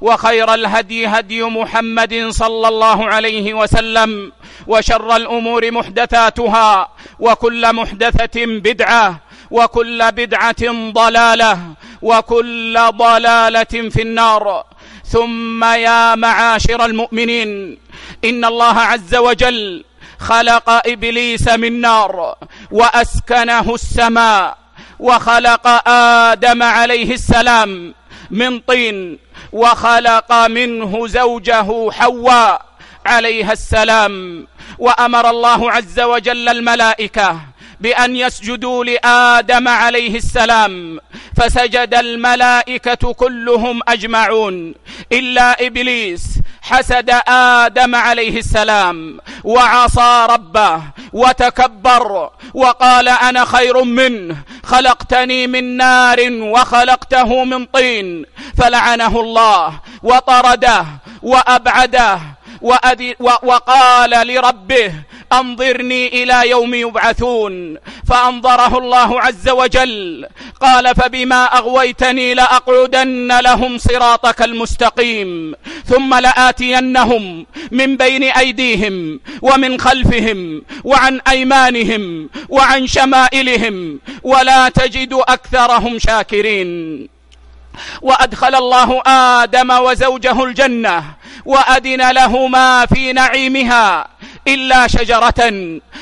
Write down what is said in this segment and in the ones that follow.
وخير الهدي هدي محمد صلى الله عليه وسلم وشر الأمور محدثاتها وكل محدثة بدعة وكل بدعة ضلالة وكل ضلالة في النار. ثم يا معاشر المؤمنين إن الله عز وجل خلق إبليس من نار وأسكنه السماء وخلق آدم عليه السلام من طين وخلق منه زوجه حواء عليها السلام وأمر الله عز وجل الملائكة بأن يسجدوا لآدم عليه السلام فسجد الملائكة كلهم أجمعون. إلا إبليس حسد آدم عليه السلام وعصى ربه وتكبر وقال أنا خير منه خلقتني من نار وخلقته من طين فلعنه الله وطرده وأبعده وقال لربه أنظرني إلى يوم يبعثون فأنظره الله عز وجل. قال فبما أغويتني لأقعدن لهم صراطك المستقيم ثم لآتينهم من بين أيديهم ومن خلفهم وعن أيمانهم وعن شمائلهم ولا تجد أكثرهم شاكرين. وأدخل الله آدم وزوجه الجنة وأدن لهما في نعيمها. إلا شجرة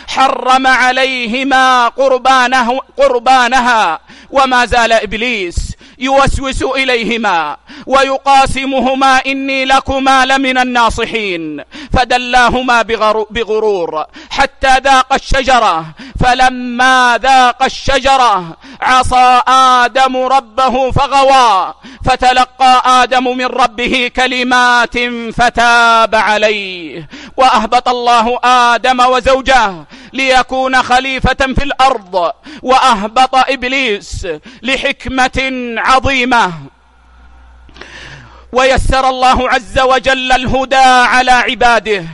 حرم عليهما قربانه قربانها. وما زال إبليس يوسوس إليهما. ويقاسمهما إني لكما لمن الناصحين. فدلاهما بغرور. حتى ذاق الشجرة. فلما ذاق الشجرة عصى آدم ربه فغوى. فتلقى آدم من ربه كلمات فتاب عليه. وأهبط الله آدم وزوجه ليكون خليفة في الأرض. وأهبط إبليس لحكمة عظيمة. ويسر الله عز وجل الهدى على عباده.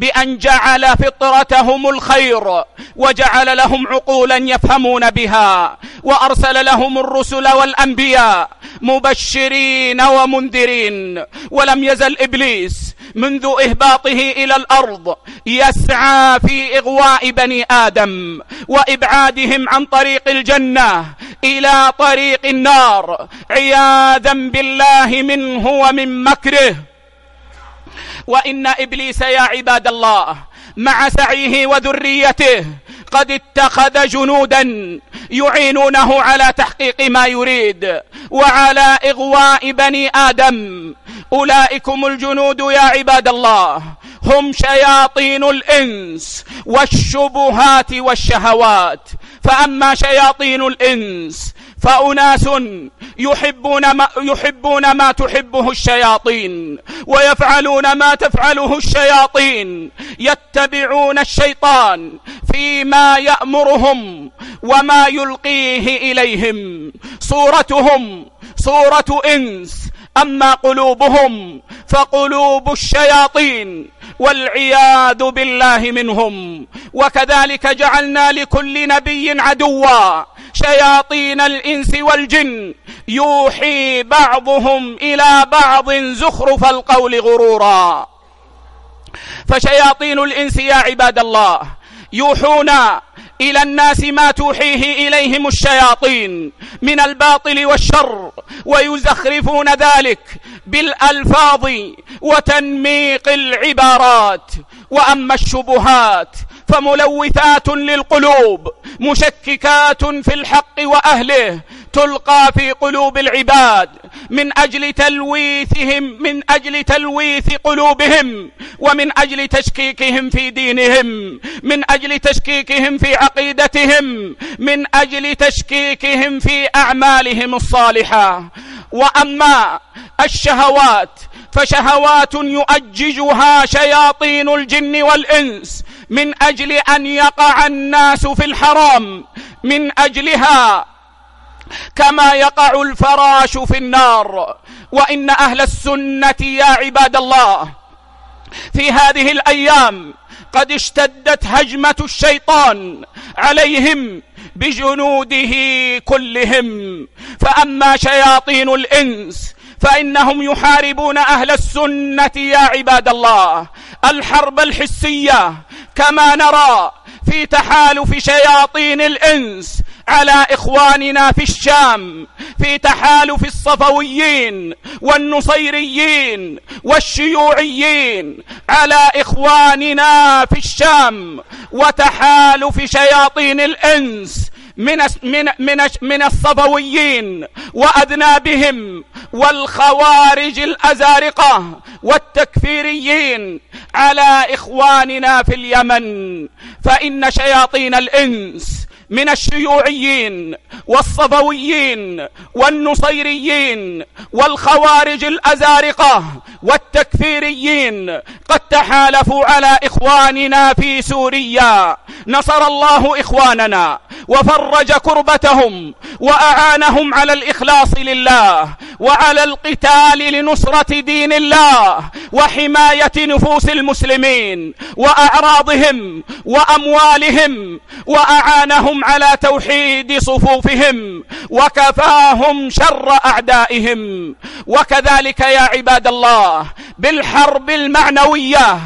بأن جعل فطرتهم الخير وجعل لهم عقولا يفهمون بها وأرسل لهم الرسل والأنبياء مبشرين ومنذرين ولم يزل إبليس منذ إهباطه إلى الأرض يسعى في إغواء بني آدم وإبعادهم عن طريق الجنة إلى طريق النار عياذا بالله منه ومن مكره وإن إبليس يا عباد الله مع سعيه وذريته قد اتخذ جنودا يعينونه على تحقيق ما يريد وعلى إغواء بني آدم أولئكم الجنود يا عباد الله هم شياطين الإنس والشبهات والشهوات فأما شياطين الإنس فأناس يحبون ما, يحبون ما تحبه الشياطين ويفعلون ما تفعله الشياطين يتبعون الشيطان فيما يأمرهم وما يلقيه إليهم. صورتهم صورة إنس أما قلوبهم فقلوب الشياطين والعياذ بالله منهم. وكذلك جعلنا لكل نبي عدوا شياطين الإنس والجن يوحي بعضهم إلى بعض زخرف القول غرورا. فشياطين الإنس يا عباد الله يوحون إلى الناس ما توحيه إليهم الشياطين من الباطل والشر ويزخرفون ذلك بالألفاظ وتنميق العبارات. وأما الشبهات فملوثات للقلوب مشككات في الحق وأهله تلقى في قلوب العباد من أجل تلويثهم من أجل تلويث قلوبهم ومن أجل تشكيكهم في دينهم من أجل تشكيكهم في عقيدتهم من أجل تشكيكهم في أعمالهم الصالحة. وأما الشهوات فشهوات يؤججها شياطين الجن والإنس من أجل أن يقع الناس في الحرام من أجلها كما يقع الفراش في النار. وإن أهل السنة يا عباد الله في هذه الأيام قد اشتدت هجمة الشيطان عليهم بجنوده كلهم. فأما شياطين الإنس فإنهم يحاربون أهل السنة يا عباد الله. الحرب الحسية كما نرى في تحالف شياطين الإنس على إخواننا في الشام في تحالف الصفويين والنصيريين والشيوعيين على إخواننا في الشام وتحالف شياطين الإنس من من من من الصفويين وأذنابهم والخوارج الأزارقة والتكفيريين على إخواننا في اليمن فإن شياطين الإنس من الشيوعيين والصبويين والنصيريين والخوارج الأزارقة والتكفيريين قد تحالفوا على إخواننا في سوريا. نصر الله إخواننا وفرج كربتهم وأعانهم على الإخلاص لله وعلى القتال لنصرة دين الله وحماية نفوس المسلمين وأعراضهم وأموالهم وأعانهم على توحيد صفوفهم وكفاهم شر أعدائهم. وكذلك يا عباد الله بالحرب المعنوية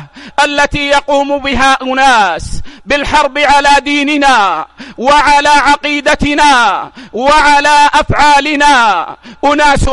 التي يقوم بها أناس بالحرب على ديننا وعلى عقيدتنا وعلى أفعالنا. أناس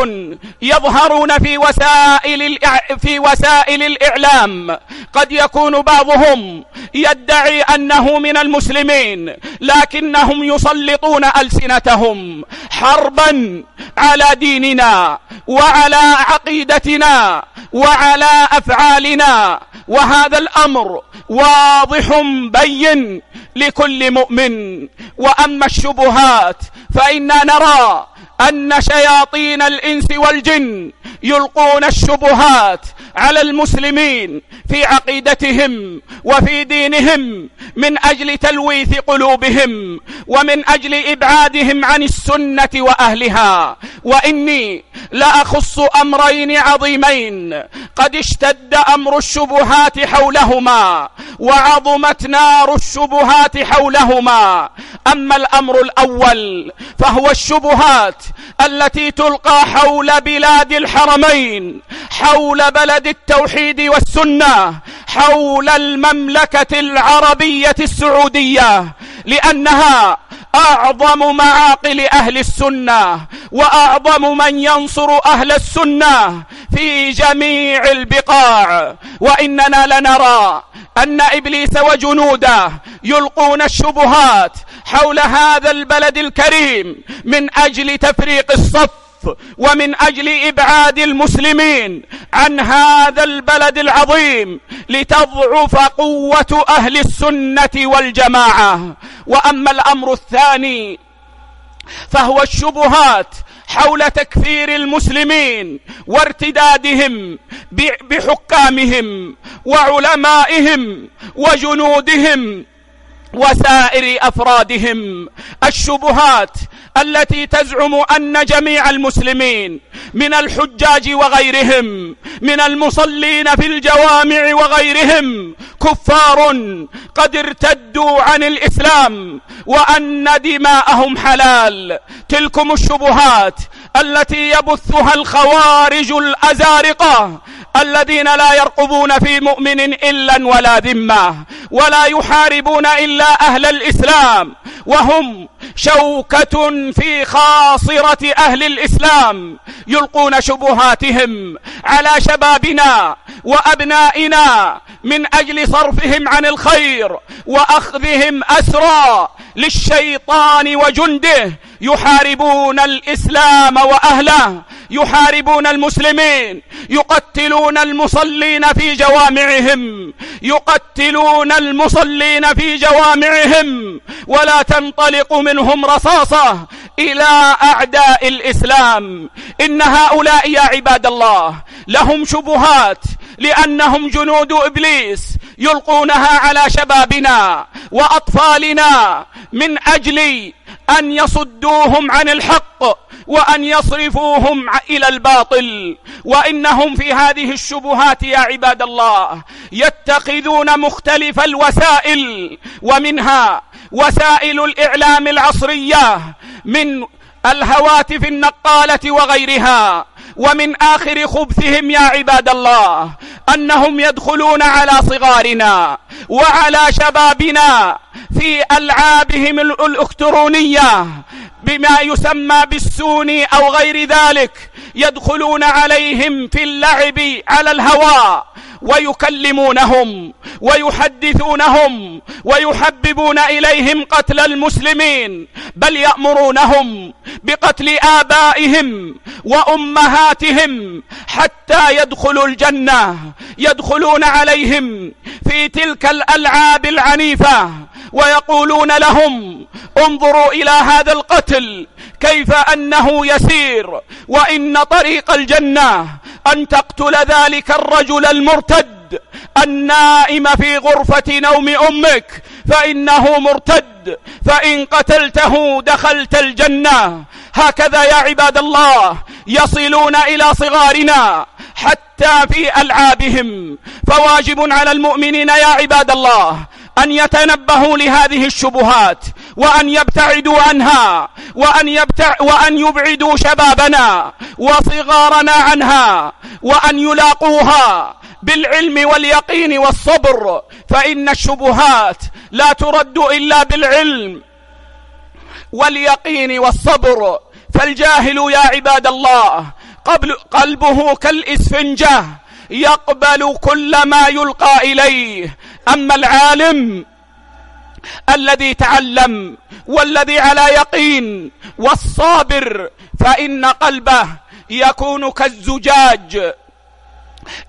يظهرون في وسائل في وسائل الإعلام. قد يكون بعضهم يدعي أنه من المسلمين لكنهم يسلطون ألسنتهم حربا على ديننا وعلى عقيدتنا وعلى أفعالنا. وهذا هذا الأمر واضح بين لكل مؤمن. وأما الشبهات فإنا نرى أن شياطين الإنس والجن يلقون الشبهات على المسلمين في عقيدتهم وفي دينهم من أجل تلويث قلوبهم ومن أجل إبعادهم عن السنة وأهلها. وإني لأخص أمرين عظيمين. قد اشتد أمر الشبهات حولهما وعظمت نار الشبهات حولهما. أما الأمر الأول فهو الشبهات التي تلقى حول بلاد الحرمين حول بلد معبد التوحيد والسنة حول المملكة العربية السعودية لأنها أعظم معاقل أهل السنة وأعظم من ينصر أهل السنة في جميع البقاع. وإننا لنرى أن إبليس وجنوده يلقون الشبهات حول هذا البلد الكريم من أجل تفريق الصف الحث ومن أجل إبعاد المسلمين عن هذا البلد العظيم لتضعف قوة أهل السنة والجماعة. وأما الأمر الثاني فهو الشبهات حول تكفير المسلمين وارتدادهم بحكامهم وعلمائهم وجنودهم وسائر أفرادهم. الشبهات التي تزعم أن جميع المسلمين من الحجاج وغيرهم من المصلين في الجوامع وغيرهم كفار قد ارتدوا عن الإسلام وأن دماءهم حلال. تلكم الشبهات التي يبثها الخوارج الأزارقة الذين لا يرقبون في مؤمن إلا ولا ذمة ولا يحاربون إلا أهل الإسلام وهم شوكة في خاصرة أهل الإسلام يلقون شبهاتهم على شبابنا وأبنائنا من أجل صرفهم عن الخير وأخذهم أسرى للشيطان وجنده يحاربون الإسلام وأهله يحاربون المسلمين يقتلون المصلين في جوامعهم يقتلون المصلين في جوامعهم ولا تنطلق منهم رصاصة إلى أعداء الإسلام. إن هؤلاء يا عباد الله لهم شبهات لأنهم جنود إبليس يلقونها على شبابنا وأطفالنا من أجل أن يصدوهم عن الحق وأن يصرفوهم إلى الباطل. وإنهم في هذه الشبهات يا عباد الله يتخذون مختلف الوسائل ومنها وسائل الإعلام العصرية من الهواتف النقالة وغيرها. ومن آخر خبثهم يا عباد الله أنهم يدخلون على صغارنا. وعلى شبابنا في ألعابهم الإلكترونية بما يسمى بالسوني أو غير ذلك يدخلون عليهم في اللعب على الهواء. ويكلمونهم ويحدثونهم ويحببون إليهم قتل المسلمين بل يأمرونهم بقتل آبائهم وأمهاتهم حتى يدخلوا الجنة يدخلون عليهم في تلك الألعاب العنيفة ويقولون لهم انظروا إلى هذا القتل كيف أنه يسير وإن طريق الجنة أن تقتل ذلك الرجل المرتد النائم في غرفة نوم أمك فإنه مرتد فإن قتلته دخلت الجنة. هكذا يا عباد الله يصلون إلى صغارنا حتى في ألعابهم. فواجب على المؤمنين يا عباد الله أن يتنبهوا لهذه الشبهات وأن يبتعدوا عنها وأن, يبتع وأن يبعدوا شبابنا وصغارنا عنها وأن يلاقوها بالعلم واليقين والصبر. فإن الشبهات لا ترد إلا بالعلم واليقين والصبر. فالجاهل يا عباد الله قبل قلبه كالإسفنجة يقبل كل ما يلقى إليه. أما العالم الذي تعلم والذي على يقين والصابر فإن قلبه يكون كالزجاج.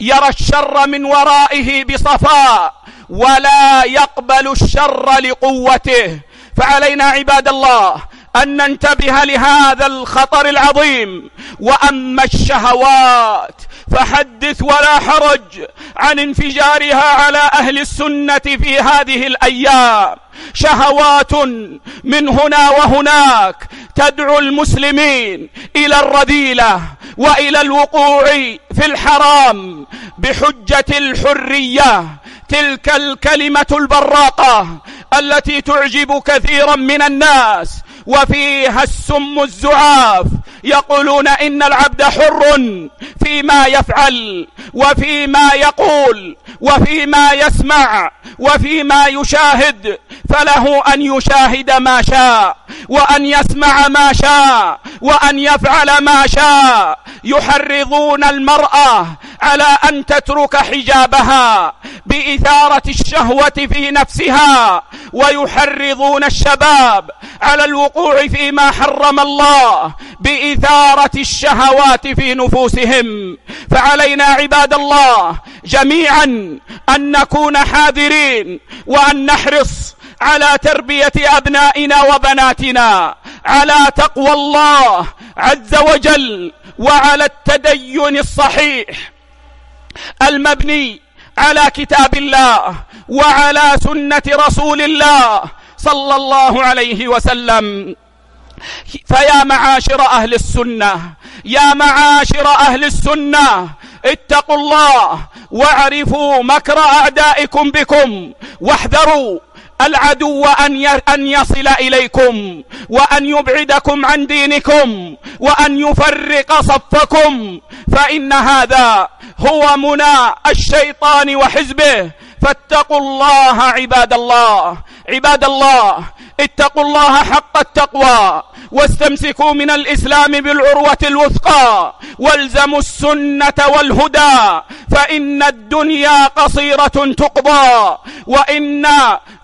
يرى الشر من ورائه بصفاء ولا يقبل الشر لقوته. فعلينا عباد الله أن ننتبه لهذا الخطر العظيم. وأما الشهوات فحدث ولا حرج عن انفجارها على أهل السنة في هذه الأيام. شهوات من هنا وهناك تدعو المسلمين إلى الرذيلة وإلى الوقوع في الحرام بحجة الحرية. تلك الكلمة البراقة التي تعجب كثيرا من الناس وفيها السم الزعاف. يقولون إن العبد حر فيما يفعل وفيما يقول وفيما يسمع وفيما يشاهد. فله أن يشاهد ما شاء وأن يسمع ما شاء وأن يفعل ما شاء. يحرضون المرأة على أن تترك حجابها بإثارة الشهوة في نفسها. ويحرضون الشباب على الوقوع الوقوع فيما حرم الله بإثارة الشهوات في نفوسهم فعلينا عباد الله جميعا أن نكون حاذرين وأن نحرص على تربية أبنائنا وبناتنا على تقوى الله عز وجل وعلى التدين الصحيح المبني على كتاب الله وعلى سنة رسول الله صلى الله عليه وسلم فيا معاشر أهل السنة يا معاشر أهل السنة اتقوا الله واعرفوا مكر أعدائكم بكم واحذروا العدو أن أن يصل إليكم وأن يبعدكم عن دينكم وأن يفرق صفكم فإن هذا هو منى الشيطان وحزبه. فاتقوا الله عباد الله. عباد الله اتقوا الله حق التقوى واستمسكوا من الإسلام بالعروة الوثقى والزموا السنة والهدى فإن الدنيا قصيرة تقضى وإن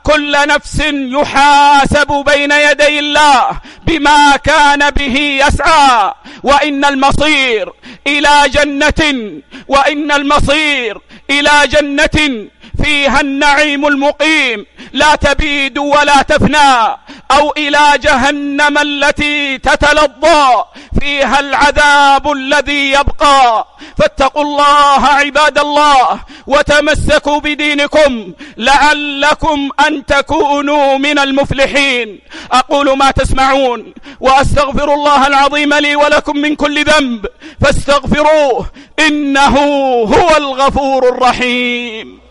كل نفس يحاسب بين يدي الله بما كان به يسعى وإن المصير إلى جنة وإن المصير إلى جنة فيها النعيم المقيم. لا تبيد ولا تفنى أو إلى جهنم التي تتلظى. فيها العذاب الذي يبقى. فاتقوا الله عباد الله وتمسكوا بدينكم لعلكم أن تكونوا من المفلحين. أقول ما تسمعون وأستغفر الله العظيم لي ولكم من كل ذنب. فاستغفروه إنه هو الغفور الرحيم.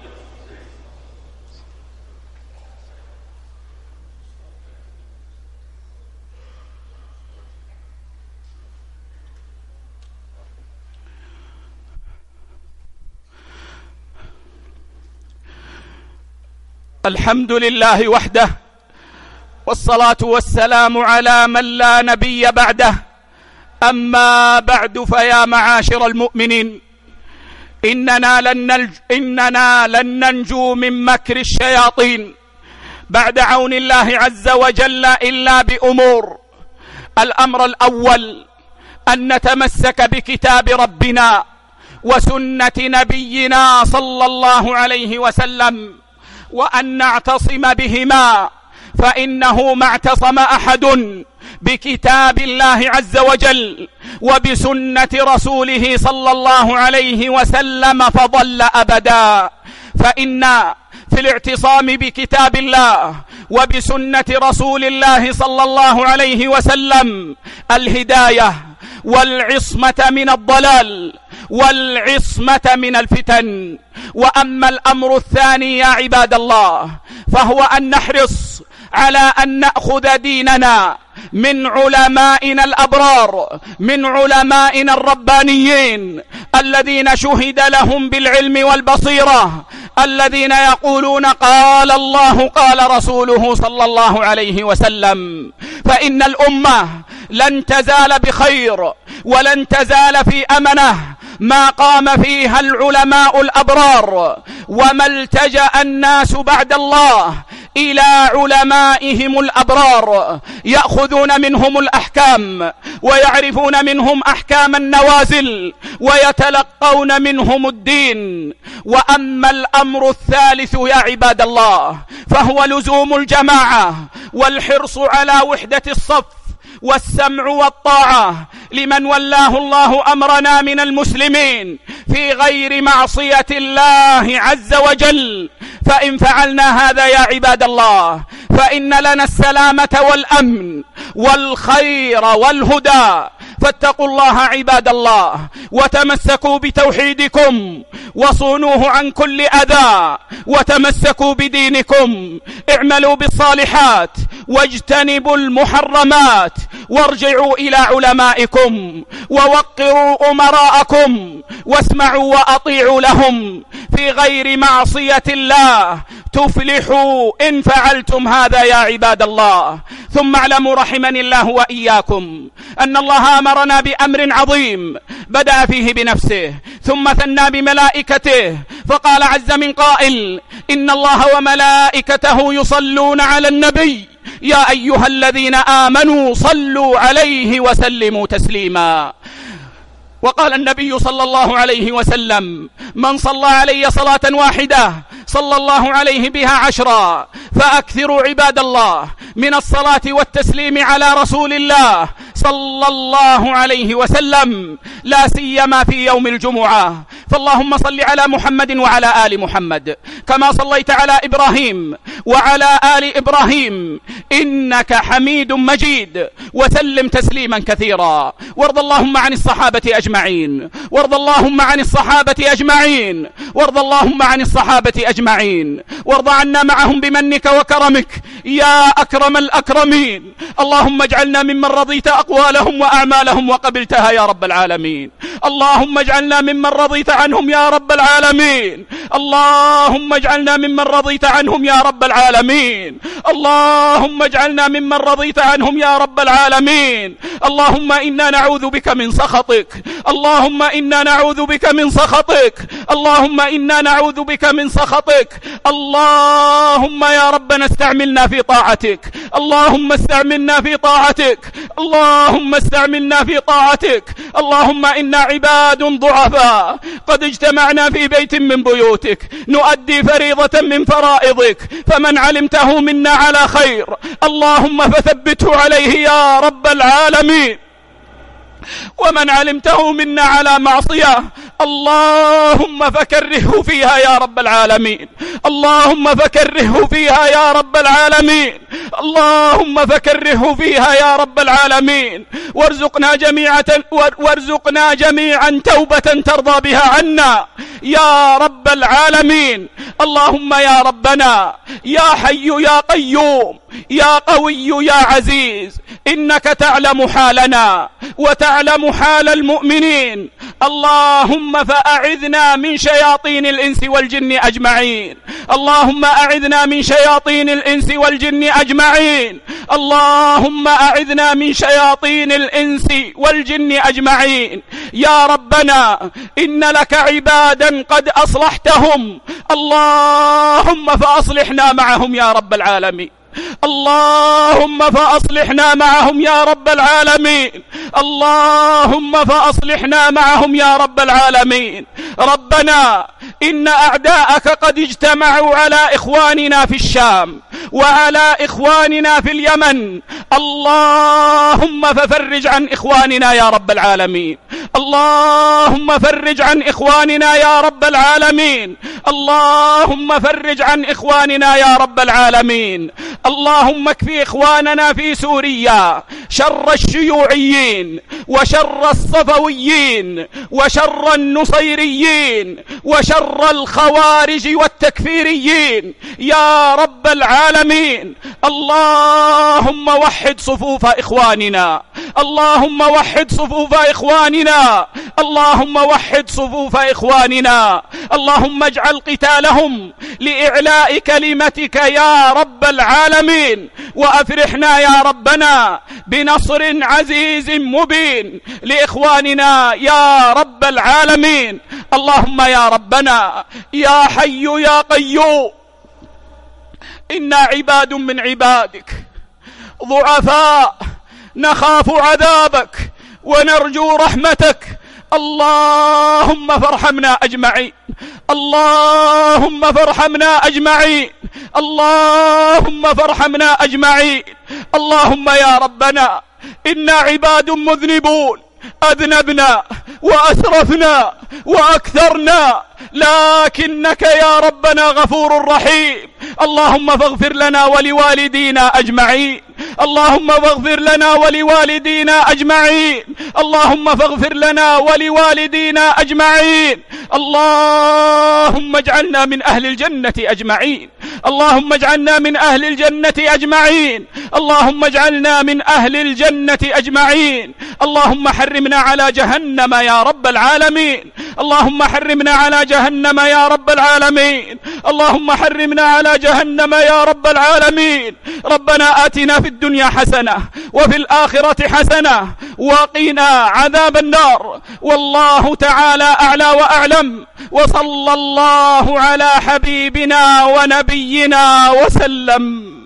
الحمد لله وحده والصلاة والسلام على من لا نبي بعده أما بعد فيا معاشر المؤمنين إننا لن, نلج إننا لن ننجو من مكر الشياطين بعد عون الله عز وجل إلا بأمور. الأمر الأول أن نتمسك بكتاب ربنا وسنة نبينا صلى الله عليه وسلم. وأن نعتصم بهما فإنه ما اعتصم أحد بكتاب الله عز وجل وبسنة رسوله صلى الله عليه وسلم فضل أبدا. فإن في الاعتصام بكتاب الله وبسنة رسول الله صلى الله عليه وسلم الهداية والعصمة من الضلال والعصمة من الفتن. وأما الأمر الثاني يا عباد الله فهو أن نحرص على أن نأخذ ديننا من علمائنا الأبرار من علمائنا الربانيين الذين شهد لهم بالعلم والبصيرة الذين يقولون قال الله قال رسوله صلى الله عليه وسلم فإن الأمة لن تزال بخير ولن تزال في أمنة ما قام فيها العلماء الأبرار وما التجأ الناس بعد الله إلى علمائهم الأبرار يأخذون منهم الأحكام ويعرفون منهم أحكام النوازل ويتلقون منهم الدين وأما الأمر الثالث يا عباد الله فهو لزوم الجماعة والحرص على وحدة الصف والسمع والطاعة لمن ولاه الله أمرنا من المسلمين في غير معصية الله عز وجل. فإن فعلنا هذا يا عباد الله فإن لنا السلامة والأمن والخير والهدى. فاتقوا الله عباد الله وتمسكوا بتوحيدكم وصونوه عن كل أذى وتمسكوا بدينكم اعملوا بالصالحات واجتنبوا المحرمات وارجعوا إلى علمائكم ووقروا أمراءكم واسمعوا وأطيعوا لهم في غير معصية الله تفلحوا إن فعلتم هذا يا عباد الله ثم اعلموا رحمني الله وإياكم أن الله أمرنا بأمر عظيم بدأ فيه بنفسه ثم ثنى بملائكته فقال عز من قائل إن الله وملائكته يصلون على النبي يا أيها الذين آمنوا صلوا عليه وسلموا تسليما. وقال النبي صلى الله عليه وسلم من صلى علي صلاة واحدة صلى الله عليه بها عشرا فأكثروا عباد الله من الصلاة والتسليم على رسول الله صلى الله عليه وسلم لا سيما في يوم الجمعة. فاللهم صل على محمد وعلى آل محمد كما صليت على إبراهيم وعلى آل إبراهيم إنك حميد مجيد وسلم تسليما كثيرا. وارض اللهم عن الصحابة أجمعين. أجمعين. وارض اللهم عن الصحابة أجمعين. وارض اللهم عن الصحابة أجمعين. وارض عنا معهم بمنك وكرمك. يا أكرم الأكرمين. اللهم اجعلنا ممن رضيت أقوالهم وأعمالهم وقبلتها يا رب العالمين. اللهم اجعلنا ممن رضيت عنهم يا رب العالمين. اللهم اجعلنا ممن رضيت عنهم يا رب العالمين. اللهم اجعلنا ممن رضيت عنهم يا رب العالمين. اللهم إنا نعوذ بك من سخطك. اللهم إنا نعوذ بك من سخطك. اللهم إنا نعوذ بك من سخطك. اللهم يا ربنا استعملنا في طاعتك. اللهم استعملنا في طاعتك. اللهم استعملنا في طاعتك. اللهم إنا عباد ضعفاء. قد اجتمعنا في بيت من بيوتك. نؤدي فريضة من فرائضك. فمن علمته منا على خير. اللهم فثبته عليه يا رب العالمين. ومن علمته منا على معصية اللهم فكرهه فيها يا رب العالمين اللهم فكرهه فيها يا رب العالمين اللهم فكرهه فيها يا رب العالمين. وارزقنا جميعا وارزقنا جميعا توبة ترضى بها عنا يا رب العالمين. اللهم يا ربنا يا حي يا قيوم يا قوي يا عزيز إنك تعلم حالنا وتعلم حال المؤمنين. اللهم فأعذنا من شياطين الإنس والجن أجمعين. اللهم أعذنا من شياطين الإنس والجن أجمعين. اللهم أعذنا من شياطين الإنس والجن أجمعين. يا ربنا إن لك عبادا قد أصلحتهم. اللهم فأصلحنا معهم يا رب العالمين. اللهم فأصلحنا معهم يا رب العالمين. اللهم فأصلحنا معهم يا رب العالمين. ربنا إن أعداءك قد اجتمعوا على إخواننا في الشام وعلى إخواننا في اليمن. اللهم ففرج عن إخواننا يا رب العالمين. اللهم فرج عن إخواننا يا رب العالمين. اللهم فرج عن إخواننا يا رب العالمين. اللهم اكفي إخواننا في سوريا شر الشيوعيين وشر الصفويين وشر النصيريين وشر الخوارج والتكفيريين. يا رب العالمين اللهم وحد صفوف إخواننا. اللهم وحد صفوف إخواننا. اللهم وحد صفوف إخواننا. اللهم اجعل قتالهم لإعلاء كلمتك يا رب العالمين. وأفرحنا يا ربنا بنصر عزيز مبين لإخواننا يا رب العالمين. اللهم يا ربنا يا حي يا قيوم. إنا عباد من عبادك. ضعفاء نخاف عذابك ونرجو رحمتك. اللهم فارحمنا أجمعين. اللهم فارحمنا أجمعين. اللهم فارحمنا أجمعين. اللهم يا ربنا إنا عباد مذنبون. أذنبنا وأسرفنا وأكثرنا. لكنك يا ربنا غفور رحيم. اللهم فاغفر لنا ولوالدينا أجمعين. اللهم فاغفر لنا ولوالدينا أجمعين. اللهم فاغفر لنا ولوالدينا أجمعين. اللهم اجعلنا من أهل الجنة أجمعين. اللهم اجعلنا من أهل الجنة أجمعين. اللهم اجعلنا من أهل الجنة أجمعين. اللهم حرمنا على جهنم يا رب العالمين. اللهم حرمنا على جهنم يا رب العالمين. اللهم حرمنا على جهنم يا رب العالمين. ربنا آتنا في الدنيا الدنيا حسنة وفي الآخرة حسنة وقنا عذاب النار. والله تعالى أعلى وأعلم. وصلى الله على حبيبنا ونبينا وسلم.